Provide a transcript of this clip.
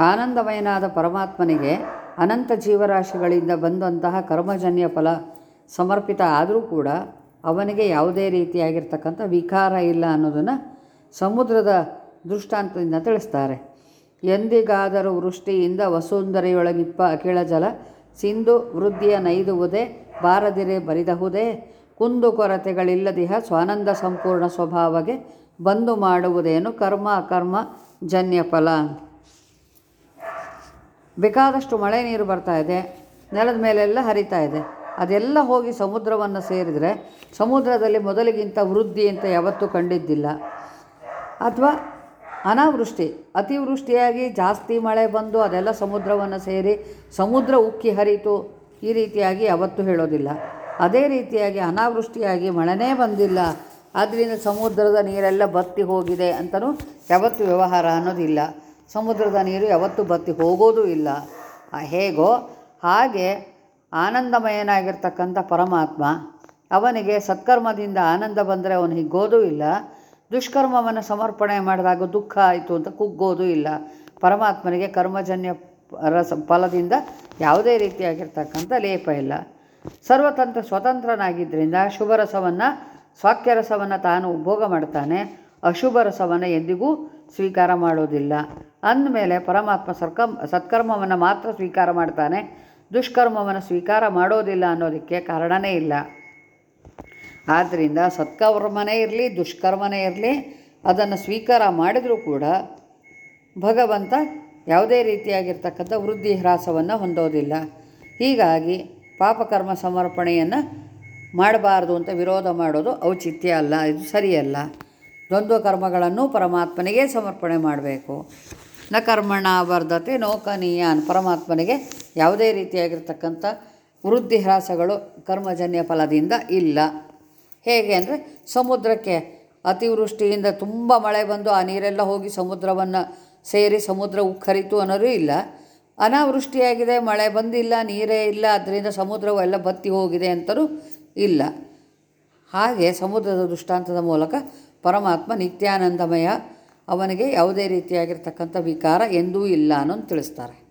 ಆನಂದಮಯನಾದ ಪರಮಾತ್ಮನಿಗೆ ಅನಂತ ಜೀವರಾಶಿಗಳಿಂದ ಬಂದಂತಹ ಕರ್ಮಜನ್ಯ ಫಲ ಸಮರ್ಪಿತ ಆದರೂ ಕೂಡ ಅವನಿಗೆ ಯಾವುದೇ ರೀತಿಯಾಗಿರ್ತಕ್ಕಂಥ ವಿಕಾರ ಇಲ್ಲ ಅನ್ನೋದನ್ನು ಸಮುದ್ರದ ದೃಷ್ಟಾಂತದಿಂದ ತಿಳಿಸ್ತಾರೆ. ಎಂದಿಗಾದರೂ ವೃಷ್ಟಿಯಿಂದ ವಸುಂದರಿಯೊಳಗಿಪ್ಪ ಅಖಿಳ ಜಲ, ಸಿಂಧು ವೃದ್ಧಿಯ ನೈದುವುದೇ ಬಾರದಿರೆ ಬರಿದಹುದೇ ಕುಂದು ಕೊರತೆಗಳಿಲ್ಲದಿಹ ಸ್ವಾನಂದ ಸಂಪೂರ್ಣ ಸ್ವಭಾವಗೆ ಬಂದು ಮಾಡುವುದೇನು ಕರ್ಮ ಅಕರ್ಮ ಜನ್ಯ ಫಲ. ಬೇಕಾದಷ್ಟು ಮಳೆ ನೀರು ಬರ್ತಾ ಇದೆ, ನೆಲದ ಮೇಲೆಲ್ಲ ಹರಿತಾ ಇದೆ. ಅದೆಲ್ಲ ಹೋಗಿ ಸಮುದ್ರವನ್ನು ಸೇರಿದರೆ ಸಮುದ್ರದಲ್ಲಿ ಮೊದಲಿಗಿಂತ ವೃದ್ಧಿ ಅಂತ ಯಾವತ್ತೂ ಕಂಡಿದ್ದಿಲ್ಲ. ಅಥವಾ ಅನಾವೃಷ್ಟಿ, ಅತಿವೃಷ್ಟಿಯಾಗಿ ಜಾಸ್ತಿ ಮಳೆ ಬಂದು ಅದೆಲ್ಲ ಸಮುದ್ರವನ್ನು ಸೇರಿ ಸಮುದ್ರ ಉಕ್ಕಿ ಹರಿತು ಈ ರೀತಿಯಾಗಿ ಯಾವತ್ತೂ ಹೇಳೋದಿಲ್ಲ. ಅದೇ ರೀತಿಯಾಗಿ ಅನಾವೃಷ್ಟಿಯಾಗಿ ಮಳೆನೇ ಬಂದಿಲ್ಲ ಆದ್ದರಿಂದ ಸಮುದ್ರದ ನೀರೆಲ್ಲ ಬತ್ತಿ ಹೋಗಿದೆ ಅಂತಲೂ ಯಾವತ್ತೂ ವ್ಯವಹಾರ ಅನ್ನೋದಿಲ್ಲ. ಸಮುದ್ರದ ನೀರು ಯಾವತ್ತೂ ಬತ್ತಿ ಹೋಗೋದೂ ಇಲ್ಲ. ಹೇಗೋ? ಹಾಗೆ ಆನಂದಮಯನಾಗಿರ್ತಕ್ಕಂಥ ಪರಮಾತ್ಮ ಅವನಿಗೆ ಸತ್ಕರ್ಮದಿಂದ ಆನಂದ ಬಂದರೆ ಅವನು ಹಿಗ್ಗೋದೂ ಇಲ್ಲ. ದುಷ್ಕರ್ಮವನ್ನು ಸಮರ್ಪಣೆ ಮಾಡಿದಾಗ ದುಃಖ ಆಯಿತು ಅಂತ ಕುಗ್ಗೋದೂ ಇಲ್ಲ. ಪರಮಾತ್ಮನಿಗೆ ಕರ್ಮಜನ್ಯ ರಸ ಫಲದಿಂದ ಯಾವುದೇ ರೀತಿಯಾಗಿರ್ತಕ್ಕಂಥ ಲೇಪ ಇಲ್ಲ. ಸರ್ವತಂತ್ರ ಸ್ವತಂತ್ರನಾಗಿದ್ದರಿಂದ ಶುಭ ರಸವನ್ನು ಸ್ವಾಕ್ಯ ರಸವನ್ನು ತಾನು ಉಪಭೋಗ ಮಾಡ್ತಾನೆ. ಅಶುಭ ರಸವನ್ನು ಎಂದಿಗೂ ಸ್ವೀಕಾರ ಮಾಡೋದಿಲ್ಲ. ಅಂದಮೇಲೆ ಪರಮಾತ್ಮ ಸರ್ಕಮ್, ಸತ್ಕರ್ಮವನ್ನು ಮಾತ್ರ ಸ್ವೀಕಾರ ಮಾಡ್ತಾನೆ. ದುಷ್ಕರ್ಮವನ್ನು ಸ್ವೀಕಾರ ಮಾಡೋದಿಲ್ಲ ಅನ್ನೋದಕ್ಕೆ ಕಾರಣನೇ ಇಲ್ಲ. ಆದ್ದರಿಂದ ಸತ್ಕರ್ಮನೇ ಇರಲಿ, ದುಷ್ಕರ್ಮನೇ ಇರಲಿ, ಅದನ್ನು ಸ್ವೀಕಾರ ಮಾಡಿದರೂ ಕೂಡ ಭಗವಂತ ಯಾವುದೇ ರೀತಿಯಾಗಿರ್ತಕ್ಕಂಥ ವೃದ್ಧಿ ಹ್ರಾಸವನ್ನು ಹೊಂದೋದಿಲ್ಲ. ಹೀಗಾಗಿ ಪಾಪಕರ್ಮ ಸಮರ್ಪಣೆಯನ್ನು ಮಾಡಬಾರ್ದು ಅಂತ ವಿರೋಧ ಮಾಡೋದು ಔಚಿತ್ಯ ಅಲ್ಲ, ಇದು ಸರಿಯಲ್ಲ. ದ್ವಂದ್ವ ಕರ್ಮಗಳನ್ನು ಪರಮಾತ್ಮನಿಗೆ ಸಮರ್ಪಣೆ ಮಾಡಬೇಕು. ನ ಕರ್ಮಣ ವರ್ಧತೆ ನೋಕನೀಯಾನ್ ಪರಮಾತ್ಮನಿಗೆ ಯಾವುದೇ ರೀತಿಯಾಗಿರ್ತಕ್ಕಂಥ ವೃದ್ಧಿ ಹ್ರಾಸಗಳು ಕರ್ಮಜನ್ಯ ಫಲದಿಂದ ಇಲ್ಲ. ಹೇಗೆ ಅಂದರೆ ಸಮುದ್ರಕ್ಕೆ ಅತಿವೃಷ್ಟಿಯಿಂದ ತುಂಬ ಮಳೆ ಬಂದು ಆ ನೀರೆಲ್ಲ ಹೋಗಿ ಸಮುದ್ರವನ್ನು ಸೇರಿ ಸಮುದ್ರ ಉಕ್ಕರಿತು ಅನ್ನೋದು ಇಲ್ಲ. ಅನಾವೃಷ್ಟಿಯಾಗಿದೆ, ಮಳೆ ಬಂದಿಲ್ಲ, ನೀರೇ ಇಲ್ಲ, ಅದರಿಂದ ಸಮುದ್ರವು ಎಲ್ಲ ಬತ್ತಿ ಹೋಗಿದೆ ಅಂತಲೂ ಇಲ್ಲ. ಹಾಗೆ ಸಮುದ್ರದ ದೃಷ್ಟಾಂತದ ಮೂಲಕ ಪರಮಾತ್ಮ ನಿತ್ಯಾನಂದಮಯ ಅವನಿಗೆ ಯಾವುದೇ ರೀತಿಯಾಗಿರ್ತಕ್ಕಂಥ ವಿಕಾರ ಎಂದೂ ಇಲ್ಲ ಅನ್ನೋದು ತಿಳಿಸ್ತಾರೆ.